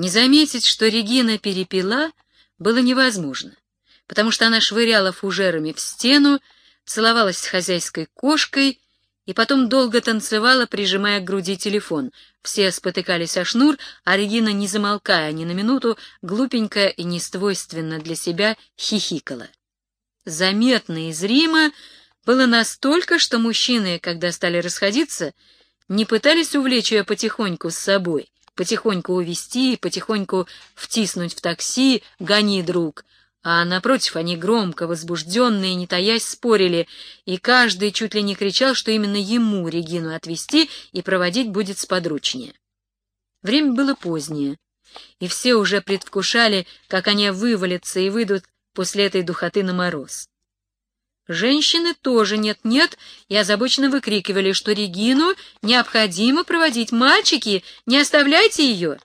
Не заметить, что Регина перепила, было невозможно, потому что она швыряла фужерами в стену, целовалась с хозяйской кошкой и потом долго танцевала, прижимая к груди телефон. Все спотыкались о шнур, а Регина, не замолкая ни на минуту, глупенько и несвойственно для себя хихикала. Заметно и зримо было настолько, что мужчины, когда стали расходиться, не пытались увлечь ее потихоньку с собой, потихоньку увести, потихоньку втиснуть в такси «гони, друг», а напротив они громко, возбужденные, не таясь, спорили, и каждый чуть ли не кричал, что именно ему Регину отвезти и проводить будет сподручнее. Время было позднее, и все уже предвкушали, как они вывалятся и выйдут после этой духоты на мороз. Женщины тоже нет-нет и озабоченно выкрикивали, что Регину необходимо проводить. «Мальчики, не оставляйте ее!»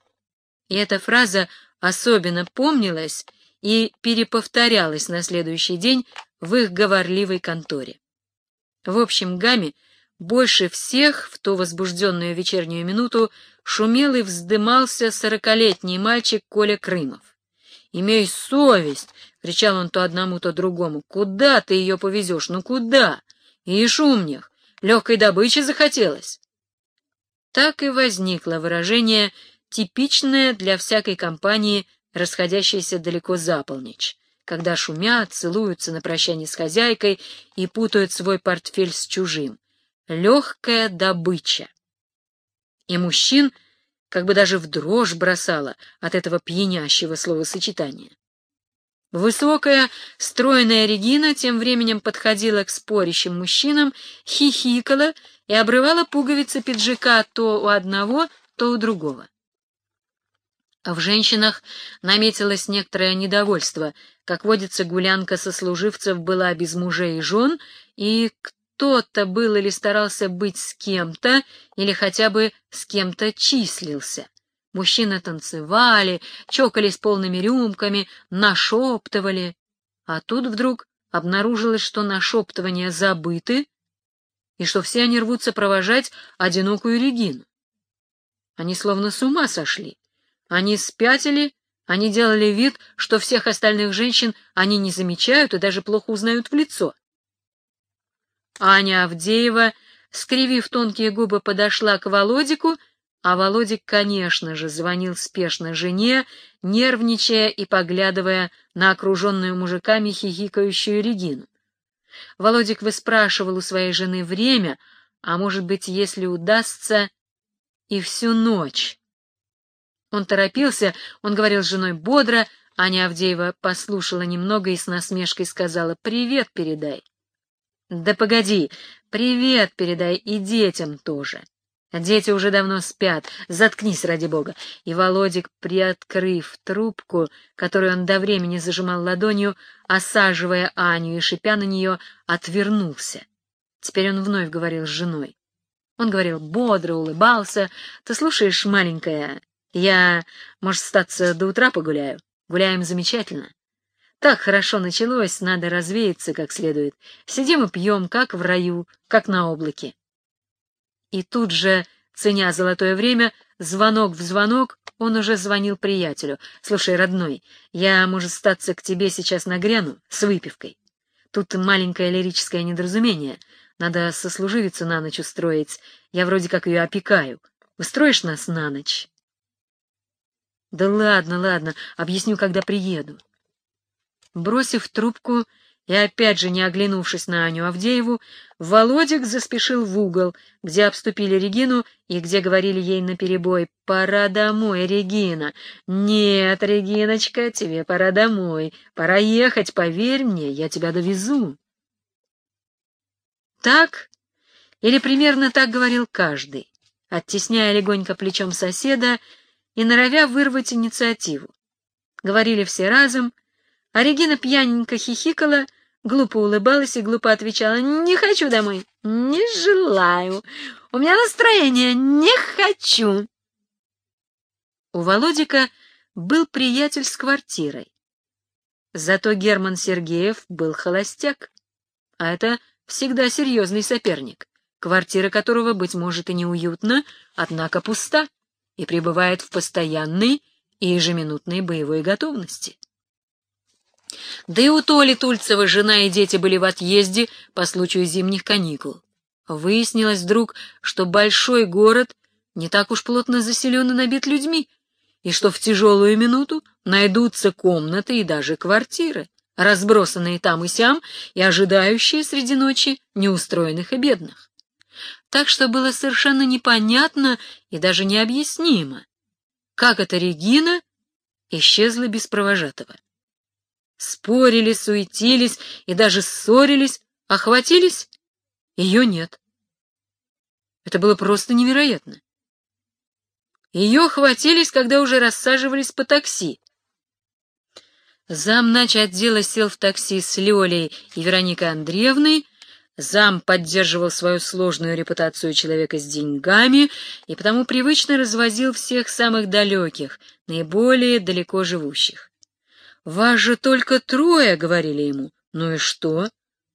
И эта фраза особенно помнилась и переповторялась на следующий день в их говорливой конторе. В общем гамме больше всех в ту возбужденную вечернюю минуту шумел и вздымался сорокалетний мальчик Коля Крымов. «Имей совесть!» — кричал он то одному, то другому. «Куда ты ее повезешь? Ну куда? И шумних! Легкой добычи захотелось!» Так и возникло выражение, типичное для всякой компании, расходящейся далеко за полночь, когда шумят, целуются на прощание с хозяйкой и путают свой портфель с чужим. Легкая добыча. И мужчин — как бы даже в дрожь бросала от этого пьянящего словосочетания. Высокая, стройная Регина тем временем подходила к спорящим мужчинам, хихикала и обрывала пуговицы пиджака то у одного, то у другого. А в женщинах наметилось некоторое недовольство. Как водится, гулянка сослуживцев была без мужей и жен, и кто-то был или старался быть с кем-то, или хотя бы с кем-то числился. Мужчины танцевали, чокались полными рюмками, нашептывали. А тут вдруг обнаружилось, что нашептывания забыты, и что все они рвутся провожать одинокую Регину. Они словно с ума сошли. Они спятили, они делали вид, что всех остальных женщин они не замечают и даже плохо узнают в лицо. Аня Авдеева, скривив тонкие губы, подошла к Володику, а Володик, конечно же, звонил спешно жене, нервничая и поглядывая на окруженную мужиками хихикающую Регину. Володик выспрашивал у своей жены время, а может быть, если удастся, и всю ночь. Он торопился, он говорил с женой бодро, Аня Авдеева послушала немного и с насмешкой сказала «Привет передай». Да погоди, привет передай и детям тоже. Дети уже давно спят, заткнись ради бога. И Володик, приоткрыв трубку, которую он до времени зажимал ладонью, осаживая Аню и шипя на нее, отвернулся. Теперь он вновь говорил с женой. Он говорил бодро, улыбался. Ты слушаешь, маленькая, я, может, статься до утра погуляю? Гуляем замечательно. Так хорошо началось, надо развеяться как следует. Сидим и пьем, как в раю, как на облаке. И тут же, ценя золотое время, звонок в звонок, он уже звонил приятелю. «Слушай, родной, я, может, статься к тебе сейчас нагряну с выпивкой. Тут маленькое лирическое недоразумение. Надо сослуживицу на ночь устроить. Я вроде как ее опекаю. Устроишь нас на ночь?» «Да ладно, ладно, объясню, когда приеду». Бросив трубку и опять же не оглянувшись на Аню Авдееву, Володик заспешил в угол, где обступили Регину и где говорили ей наперебой «Пора домой, Регина!» «Нет, Региночка, тебе пора домой. Пора ехать, поверь мне, я тебя довезу». Так или примерно так говорил каждый, оттесняя легонько плечом соседа и норовя вырвать инициативу. Говорили все разом — а Регина пьяненько хихикала, глупо улыбалась и глупо отвечала «Не хочу домой, не желаю, у меня настроение, не хочу». У Володика был приятель с квартирой. Зато Герман Сергеев был холостяк, а это всегда серьезный соперник, квартира которого, быть может, и неуютна, однако пуста и пребывает в постоянной и ежеминутной боевой готовности. Да и у Толи Тульцева жена и дети были в отъезде по случаю зимних каникул. Выяснилось вдруг, что большой город не так уж плотно заселен и набит людьми, и что в тяжелую минуту найдутся комнаты и даже квартиры, разбросанные там и сям и ожидающие среди ночи неустроенных и бедных. Так что было совершенно непонятно и даже необъяснимо, как эта Регина исчезла без провожатого. Спорили, суетились и даже ссорились, охватились ее нет. Это было просто невероятно. Ее хватились, когда уже рассаживались по такси. Зам нач отдела сел в такси с Лёлей и Вероникой Андреевной, Зам поддерживал свою сложную репутацию человека с деньгами и потому привычно развозил всех самых далеких, наиболее далеко живущих. «Вас же только трое», — говорили ему. «Ну и что?»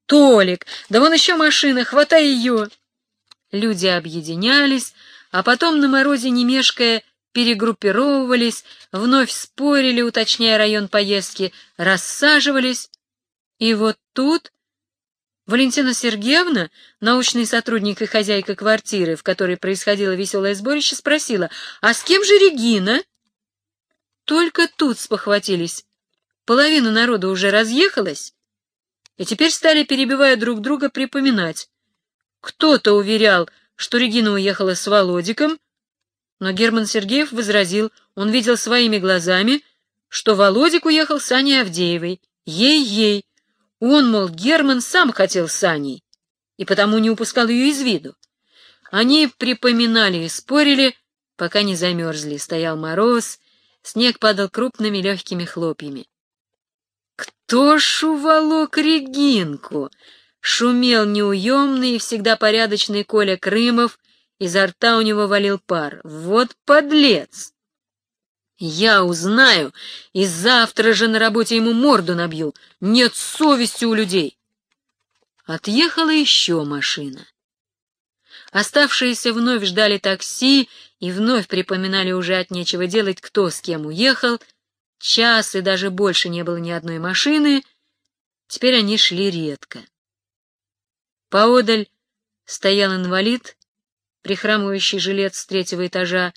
«Толик! Да вон еще машина, хватай ее!» Люди объединялись, а потом на морозе не мешкая перегруппировывались, вновь спорили, уточняя район поездки, рассаживались. И вот тут Валентина Сергеевна, научный сотрудник и хозяйка квартиры, в которой происходило веселое сборище, спросила, «А с кем же Регина?» Только тут спохватились. Половина народа уже разъехалась, и теперь стали, перебивая друг друга, припоминать. Кто-то уверял, что Регина уехала с Володиком, но Герман Сергеев возразил, он видел своими глазами, что Володик уехал с Аней Авдеевой. Ей-ей! Он, мол, Герман сам хотел с Аней, и потому не упускал ее из виду. Они припоминали и спорили, пока не замерзли. Стоял мороз, снег падал крупными легкими хлопьями. Кто ж уволок Регинку? Шумел неуемный и всегда порядочный Коля Крымов, изо рта у него валил пар. Вот подлец! Я узнаю, и завтра же на работе ему морду набью. Нет совести у людей. Отъехала еще машина. Оставшиеся вновь ждали такси и вновь припоминали уже от нечего делать, кто с кем уехал, час и даже больше не было ни одной машины, теперь они шли редко. Поодаль стоял инвалид, прихрамывающий жилет с третьего этажа,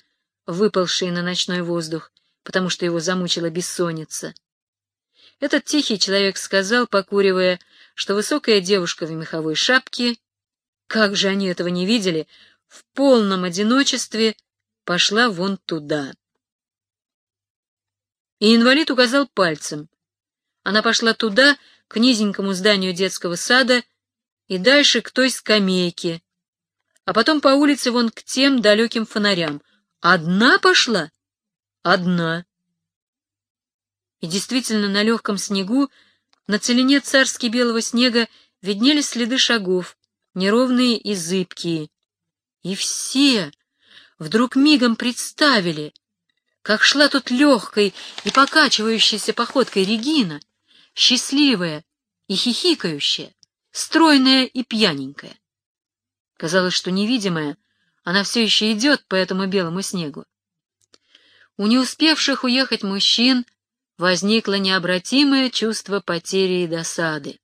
выпалший на ночной воздух, потому что его замучила бессонница. Этот тихий человек сказал, покуривая, что высокая девушка в меховой шапке, как же они этого не видели, в полном одиночестве пошла вон туда. И инвалид указал пальцем. Она пошла туда, к низенькому зданию детского сада, и дальше к той скамейке, а потом по улице вон к тем далеким фонарям. Одна пошла? Одна. И действительно, на легком снегу, на целине царски белого снега виднелись следы шагов, неровные и зыбкие. И все вдруг мигом представили, как шла тут легкой и покачивающейся походкой Регина, счастливая и хихикающая, стройная и пьяненькая. Казалось, что невидимая, она все еще идет по этому белому снегу. У не успевших уехать мужчин возникло необратимое чувство потери и досады.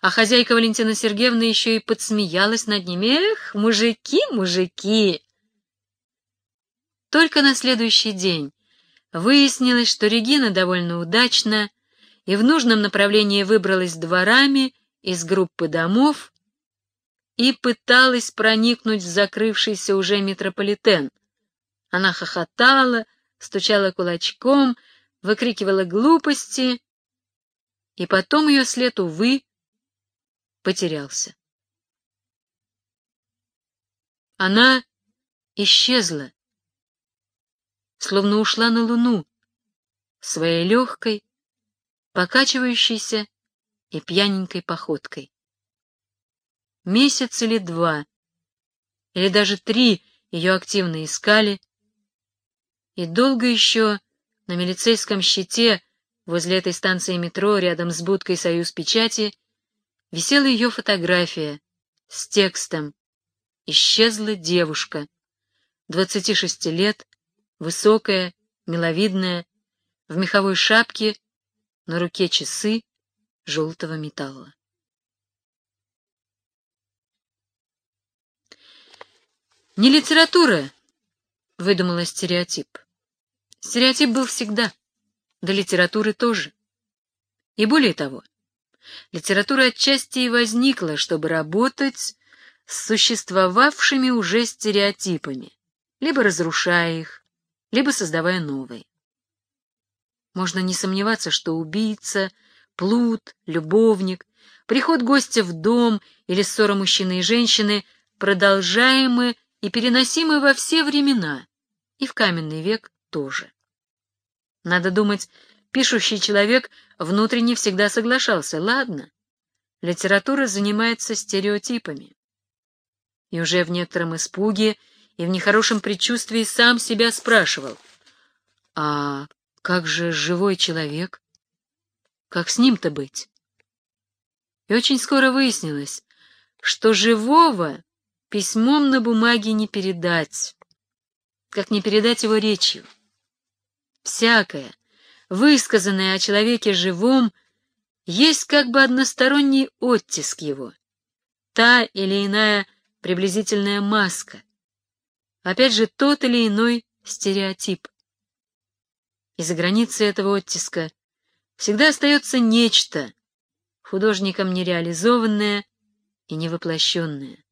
А хозяйка Валентина Сергеевна еще и подсмеялась над ними. «Эх, мужики, мужики!» Только на следующий день выяснилось, что Регина довольно удачно и в нужном направлении выбралась дворами из группы домов и пыталась проникнуть в закрывшийся уже метрополитен. Она хохотала, стучала кулачком, выкрикивала глупости, и потом ее след, увы, потерялся. Она исчезла словно ушла на луну, своей легкой, покачивающейся и пьяненькой походкой. Месяц или два, или даже три ее активно искали, и долго еще на милицейском щите возле этой станции метро рядом с будкой «Союз печати» висела ее фотография с текстом «Исчезла девушка, 26 лет, высокая миловидная, в меховой шапке, на руке часы желтого металла. Не литература выдумала стереотип. Стереотип был всегда, да литературы тоже. И более того, литература отчасти и возникла, чтобы работать с существовавшими уже стереотипами, либо разрушая их, либо создавая новые. Можно не сомневаться, что убийца, плут, любовник, приход гостя в дом или ссора мужчины и женщины продолжаемы и переносимы во все времена, и в каменный век тоже. Надо думать, пишущий человек внутренне всегда соглашался, ладно, литература занимается стереотипами. И уже в некотором испуге и в нехорошем предчувствии сам себя спрашивал, а как же живой человек? Как с ним-то быть? И очень скоро выяснилось, что живого письмом на бумаге не передать, как не передать его речью. Всякое, высказанное о человеке живом, есть как бы односторонний оттиск его, та или иная приблизительная маска, опять же тот или иной стереотип. И за границей этого оттиска всегда остается нечто, художником нереализованное и невоплощенное.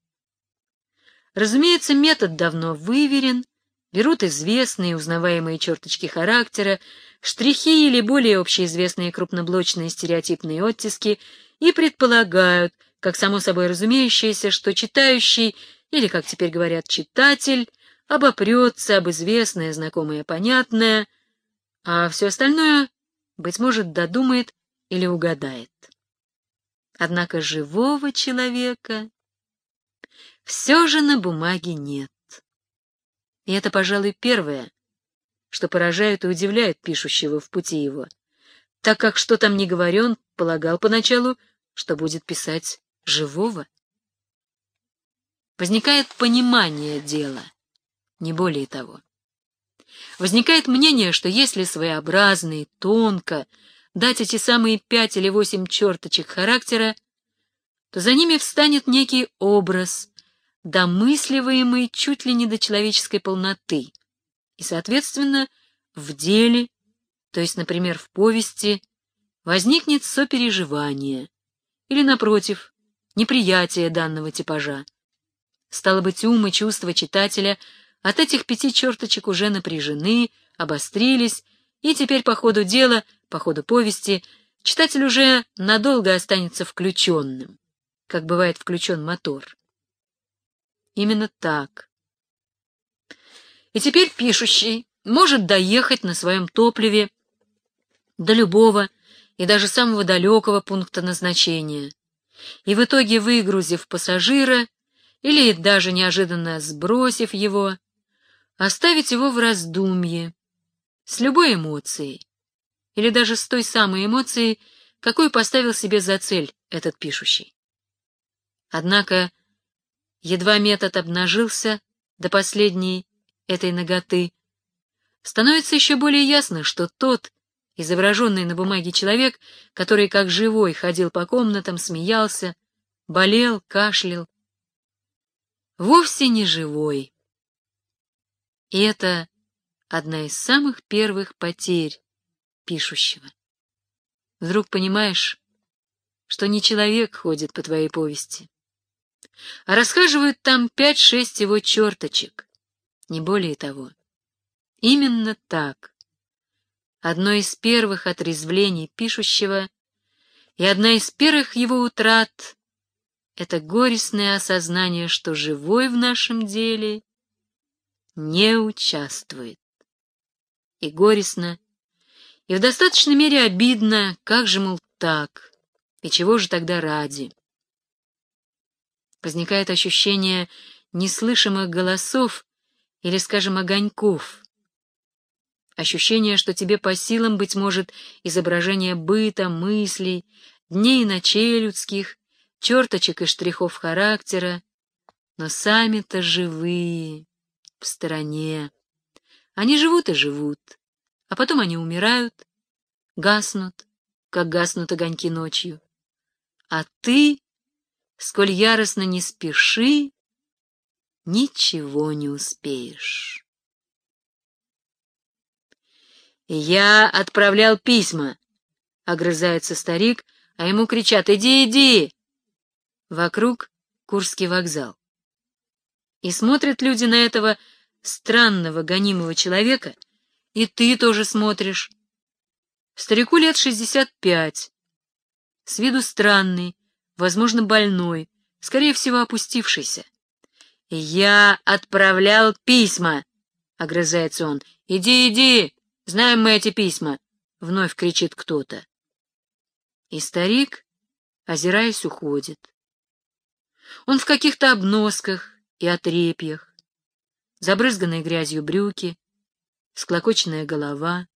Разумеется, метод давно выверен, берут известные узнаваемые черточки характера, штрихи или более общеизвестные крупноблочные стереотипные оттиски и предполагают, как само собой разумеющееся, что читающий, или, как теперь говорят, читатель, обопрется об известное, знакомое, понятное, а все остальное, быть может, додумает или угадает. Однако живого человека все же на бумаге нет. И это, пожалуй, первое, что поражает и удивляет пишущего в пути его, так как, что там не говорен, полагал поначалу, что будет писать живого. Возникает понимание дела, не более того. Возникает мнение, что если своеобразно и тонко дать эти самые пять или восемь черточек характера, то за ними встанет некий образ, домысливаемый чуть ли не до человеческой полноты, и, соответственно, в деле, то есть, например, в повести, возникнет сопереживание или, напротив, неприятие данного типажа. Стало быть, ум и чувства читателя от этих пяти черточек уже напряжены, обострились, и теперь по ходу дела, по ходу повести, читатель уже надолго останется включенным, как бывает включен мотор. Именно так. И теперь пишущий может доехать на своем топливе до любого и даже самого далекого пункта назначения, и в итоге, выгрузив пассажира или даже неожиданно сбросив его, оставить его в раздумье с любой эмоцией, или даже с той самой эмоцией, какую поставил себе за цель этот пишущий. Однако Едва метод обнажился до последней этой ноготы, становится еще более ясно, что тот, изображенный на бумаге человек, который как живой ходил по комнатам, смеялся, болел, кашлял, вовсе не живой. И это одна из самых первых потерь пишущего. Вдруг понимаешь, что не человек ходит по твоей повести, а расхаживают там пять-шесть его черточек, не более того. Именно так. Одно из первых отрезвлений пишущего и одна из первых его утрат — это горестное осознание, что живой в нашем деле не участвует. И горестно, и в достаточной мере обидно, как же, мол, так, и чего же тогда ради. Возникает ощущение неслышимых голосов или, скажем, огоньков. Ощущение, что тебе по силам, быть может, изображение быта, мыслей, дней и ночей людских, черточек и штрихов характера, но сами-то живые, в стороне. Они живут и живут, а потом они умирают, гаснут, как гаснут огоньки ночью. А ты, сколь яростно не спеши, ничего не успеешь. «Я отправлял письма», — огрызается старик, а ему кричат «Иди, иди!» Вокруг Курский вокзал. И смотрят люди на этого странного гонимого человека, и ты тоже смотришь. Старику лет шестьдесят пять, с виду странный, возможно, больной, скорее всего, опустившийся. «Я отправлял письма!» — огрызается он. «Иди, иди! Знаем мы эти письма!» — вновь кричит кто-то. И старик, озираясь, уходит. Он в каких-то обносках и отрепьях, забрызганные грязью брюки, склокоченная голова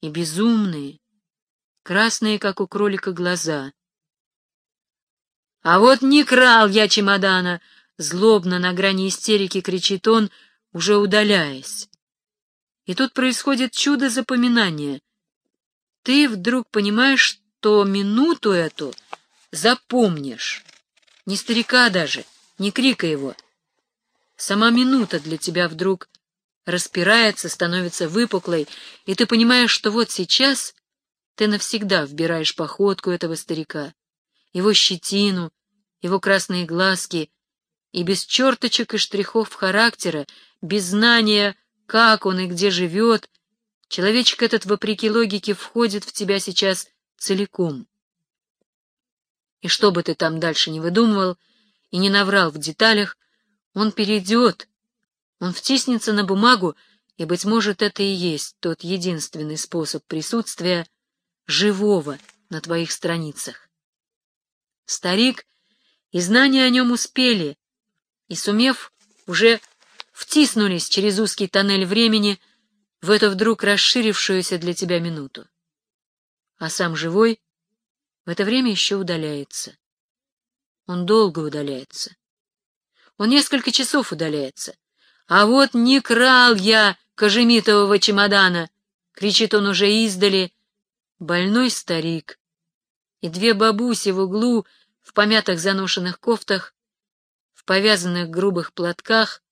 и безумные, красные, как у кролика, глаза. «А вот не крал я чемодана!» — злобно на грани истерики кричит он, уже удаляясь. И тут происходит чудо запоминания. Ты вдруг понимаешь, что минуту эту запомнишь. Не старика даже, не крика его. Сама минута для тебя вдруг распирается, становится выпуклой, и ты понимаешь, что вот сейчас ты навсегда вбираешь походку этого старика, его щетину, его красные глазки, и без черточек и штрихов характера, без знания, как он и где живет, человечек этот, вопреки логике, входит в тебя сейчас целиком. И что бы ты там дальше не выдумывал и не наврал в деталях, он перейдет, он втиснется на бумагу, и, быть может, это и есть тот единственный способ присутствия живого на твоих страницах. Старик и знания о нем успели, и, сумев, уже втиснулись через узкий тоннель времени в эту вдруг расширившуюся для тебя минуту. А сам живой в это время еще удаляется. Он долго удаляется. Он несколько часов удаляется. А вот не крал я кожемитового чемодана, кричит он уже издали, больной старик. И две бабуси в углу в помятых заношенных кофтах, в повязанных грубых платках,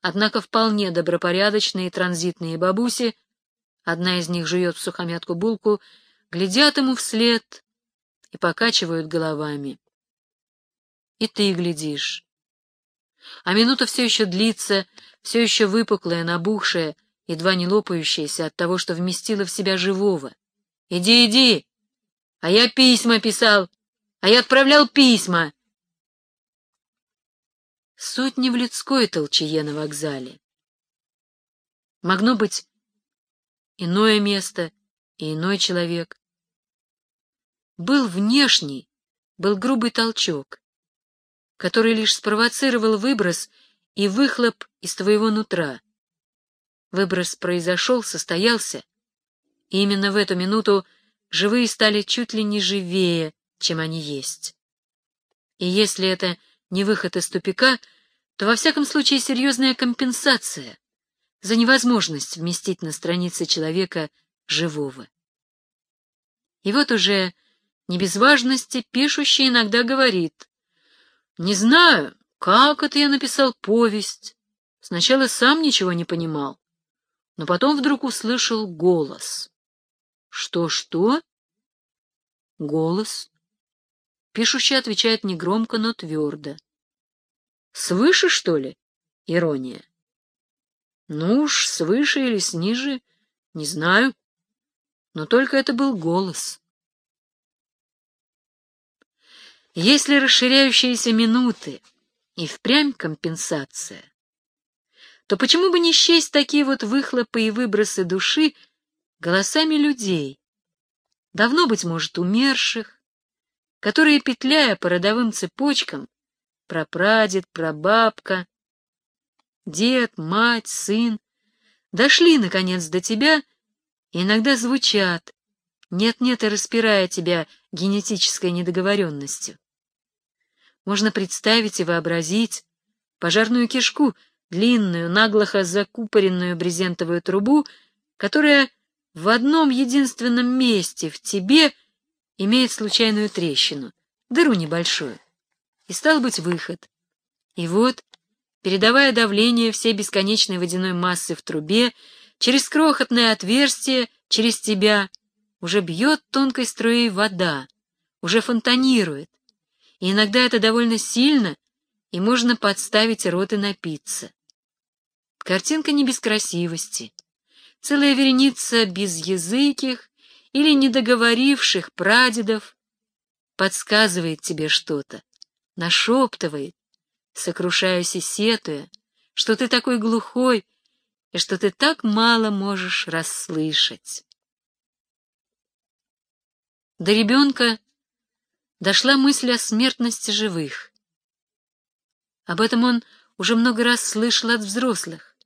однако вполне добропорядочные транзитные бабуси, одна из них жует в сухомятку булку, глядят ему вслед и покачивают головами. И ты глядишь. А минута все еще длится, все еще выпуклая, набухшая, едва не лопающаяся от того, что вместила в себя живого. «Иди, иди! А я письма писал! А я отправлял письма!» Сотни в людской толчее на вокзале. Могло быть иное место и иной человек. Был внешний, был грубый толчок, который лишь спровоцировал выброс и выхлоп из твоего нутра. Выброс произошел, состоялся, и именно в эту минуту живые стали чуть ли не живее, чем они есть. И если это не выход из тупика, то во всяком случае серьезная компенсация за невозможность вместить на странице человека живого. И вот уже не без важности пишущий иногда говорит. «Не знаю, как это я написал повесть. Сначала сам ничего не понимал, но потом вдруг услышал голос». «Что-что?» «Голос». Пишущий отвечает негромко, но твердо. «Свыше, что ли?» Ирония. «Ну уж, свыше или сниже, не знаю. Но только это был голос». Если расширяющиеся минуты и впрямь компенсация, то почему бы не счесть такие вот выхлопы и выбросы души голосами людей, давно, быть может, умерших, которые, петляя по родовым цепочкам, прапрадед, прабабка, дед, мать, сын, дошли, наконец, до тебя и иногда звучат, нет-нет и распирая тебя генетической недоговоренностью. Можно представить и вообразить. Пожарную кишку, длинную, наглохо закупоренную брезентовую трубу, которая в одном единственном месте в тебе имеет случайную трещину, дыру небольшую, и стал быть выход. И вот, передавая давление всей бесконечной водяной массы в трубе, через крохотное отверстие, через тебя, уже бьет тонкой струей вода, уже фонтанирует, и иногда это довольно сильно, и можно подставить рот и напиться. Картинка не без красивости. Целая вереница безязыких или недоговоривших прадедов подсказывает тебе что-то, нашептывает, сокрушаясь и сетуя, что ты такой глухой и что ты так мало можешь расслышать. До ребенка дошла мысль о смертности живых. Об этом он уже много раз слышал от взрослых.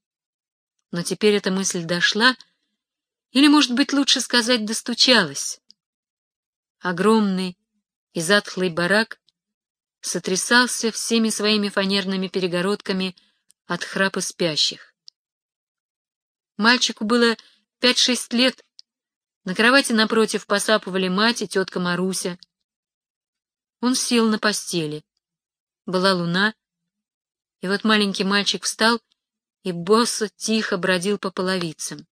Но теперь эта мысль дошла, или, может быть, лучше сказать, достучалась. Огромный и затхлый барак сотрясался всеми своими фанерными перегородками от храпа спящих. Мальчику было пять-шесть лет. На кровати напротив посапывали мать и тетка Маруся. Он сел на постели. Была луна, и вот маленький мальчик встал и босо тихо бродил по половицам.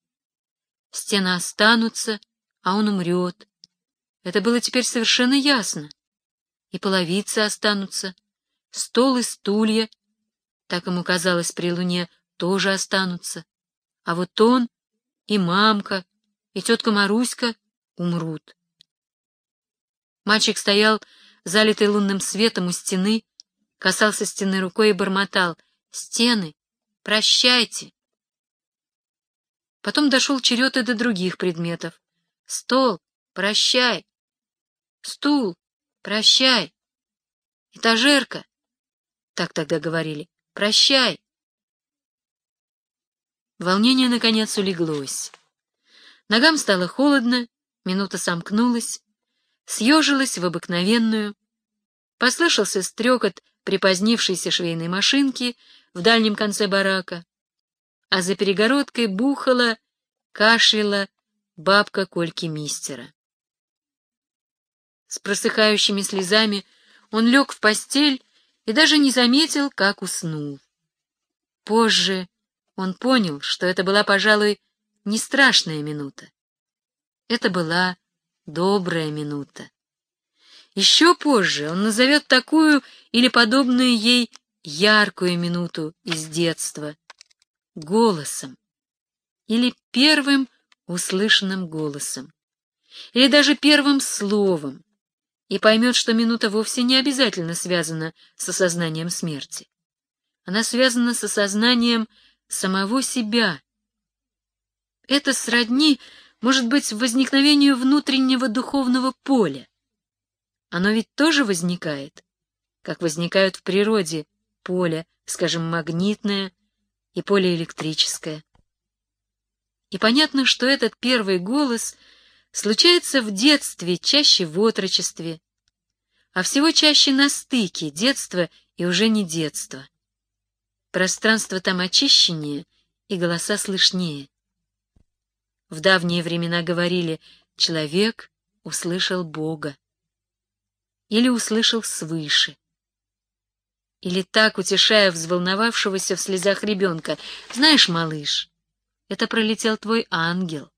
Стены останутся, а он умрет. Это было теперь совершенно ясно. И половицы останутся, стол и стулья, так ему казалось при луне, тоже останутся. А вот он и мамка, и тетка Маруська умрут. Мальчик стоял, залитый лунным светом у стены, касался стены рукой и бормотал «Стены, прощайте!» Потом дошел черед и до других предметов. «Стол, прощай!» «Стул, прощай!» «Этажерка!» Так тогда говорили «Прощай!» Волнение, наконец, улеглось. Ногам стало холодно, минута сомкнулась, съежилась в обыкновенную. Послышался стрекот припозднившейся швейной машинки в дальнем конце барака, а за перегородкой бухала, кашляла бабка Кольки Мистера. С просыхающими слезами он лег в постель и даже не заметил, как уснул. Позже он понял, что это была, пожалуй, не страшная минута. Это была добрая минута. Еще позже он назовет такую или подобную ей яркую минуту из детства голосом или первым услышанным голосом, или даже первым словом, и поймет, что минута вовсе не обязательно связана с осознанием смерти. Она связана с осознанием самого себя. Это сродни, может быть, возникновению внутреннего духовного поля. Оно ведь тоже возникает, как возникают в природе поле, скажем, магнитное и поле электрическое. И понятно, что этот первый голос случается в детстве, чаще в отрочестве, а всего чаще на стыке детства и уже не детства. Пространство там очищеннее, и голоса слышнее. В давние времена говорили «человек услышал Бога» или услышал свыше. Или так, утешая взволновавшегося в слезах ребенка, «Знаешь, малыш, это пролетел твой ангел».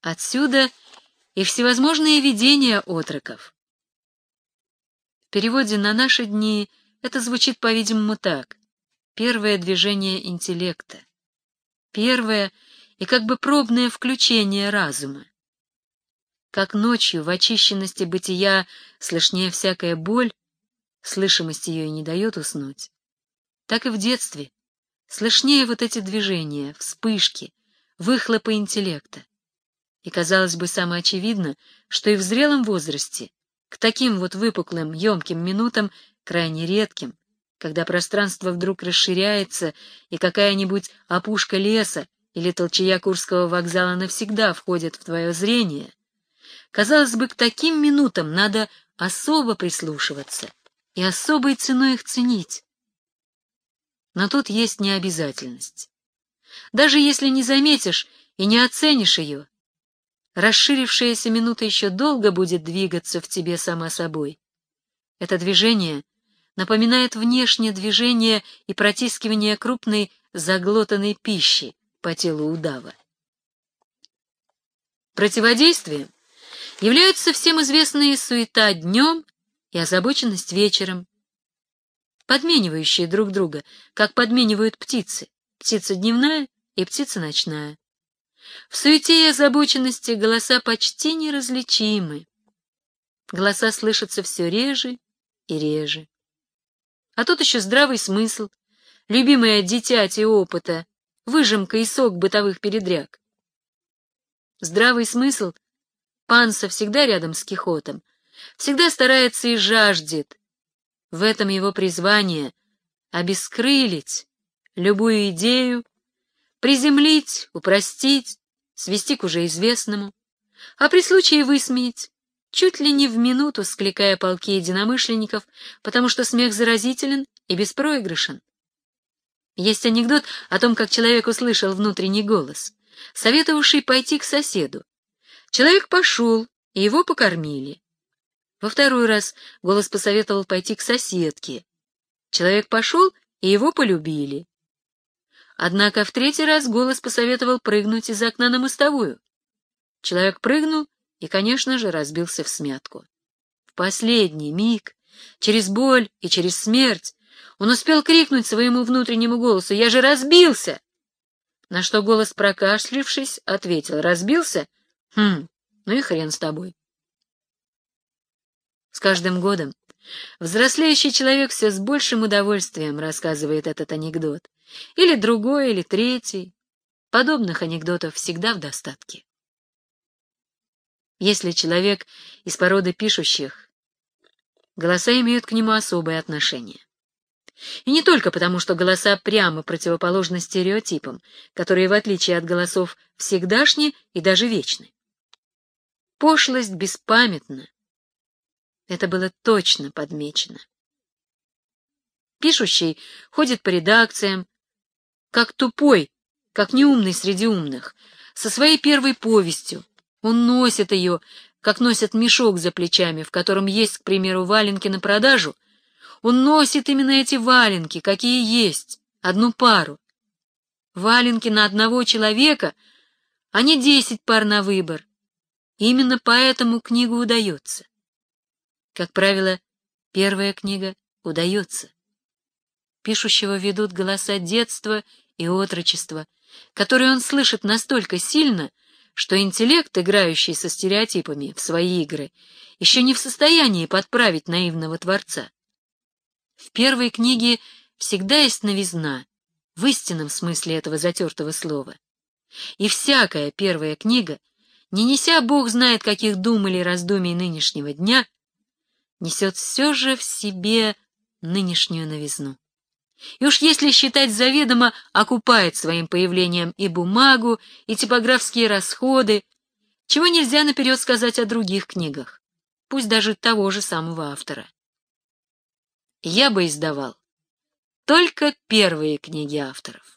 Отсюда и всевозможные видения отроков. В переводе на наши дни это звучит, по-видимому, так. Первое движение интеллекта. Первое и как бы пробное включение разума. Как ночью в очищенности бытия слышнее всякая боль, слышимость ее и не дает уснуть, так и в детстве слышнее вот эти движения, вспышки, выхлопы интеллекта. И казалось бы самое очевидно, что и в зрелом возрасте к таким вот выпуклым, емким минутам, крайне редким, когда пространство вдруг расширяется, и какая-нибудь опушка леса или толчая Курского вокзала навсегда входит в твое зрение, Казалось бы, к таким минутам надо особо прислушиваться и особой ценой их ценить. Но тут есть необязательность. Даже если не заметишь и не оценишь ее, расширившаяся минута еще долго будет двигаться в тебе сама собой. Это движение напоминает внешнее движение и протискивание крупной заглотанной пищи по телу удава. Противодействием являются всем известные суета днем и озабоченность вечером, подменивающие друг друга, как подменивают птицы, птица дневная и птица ночная. В суете и озабоченности голоса почти неразличимы. Голоса слышатся все реже и реже. А тут еще здравый смысл, любимое дитяти опыта, выжимка и сок бытовых передряг. Здравый смысл, Панса всегда рядом с Кихотом, всегда старается и жаждет. В этом его призвание — обескрылить любую идею, приземлить, упростить, свести к уже известному, а при случае высмеять, чуть ли не в минуту скликая полки единомышленников, потому что смех заразителен и беспроигрышен. Есть анекдот о том, как человек услышал внутренний голос, советовавший пойти к соседу. Человек пошел, и его покормили. Во второй раз голос посоветовал пойти к соседке. Человек пошел, и его полюбили. Однако в третий раз голос посоветовал прыгнуть из окна на мостовую. Человек прыгнул и, конечно же, разбился в смятку. В последний миг, через боль и через смерть, он успел крикнуть своему внутреннему голосу «Я же разбился!» На что голос, прокашлившись, ответил «Разбился? Хм, ну и хрен с тобой». С каждым годом взрослеющий человек все с большим удовольствием рассказывает этот анекдот. Или другой, или третий. Подобных анекдотов всегда в достатке. Если человек из породы пишущих, голоса имеют к нему особое отношение. И не только потому, что голоса прямо противоположны стереотипам, которые, в отличие от голосов, всегдашни и даже вечны. Пошлость беспамятна. Это было точно подмечено. Пишущий ходит по редакциям, как тупой, как неумный среди умных, со своей первой повестью. Он носит ее, как носят мешок за плечами, в котором есть, к примеру, валенки на продажу. Он носит именно эти валенки, какие есть, одну пару. Валенки на одного человека, а не десять пар на выбор. Именно поэтому книгу удается. Как правило, первая книга удается пишущего ведут голоса детства и отрочества, которые он слышит настолько сильно, что интеллект, играющий со стереотипами в свои игры, еще не в состоянии подправить наивного творца. В первой книге всегда есть новизна, в истинном смысле этого затертого слова. И всякая первая книга, не неся бог знает каких дум или раздумий нынешнего дня, несет все же в себе нынешнюю новизну. И уж если считать заведомо, окупает своим появлением и бумагу, и типографские расходы, чего нельзя наперед сказать о других книгах, пусть даже того же самого автора. Я бы издавал только первые книги авторов.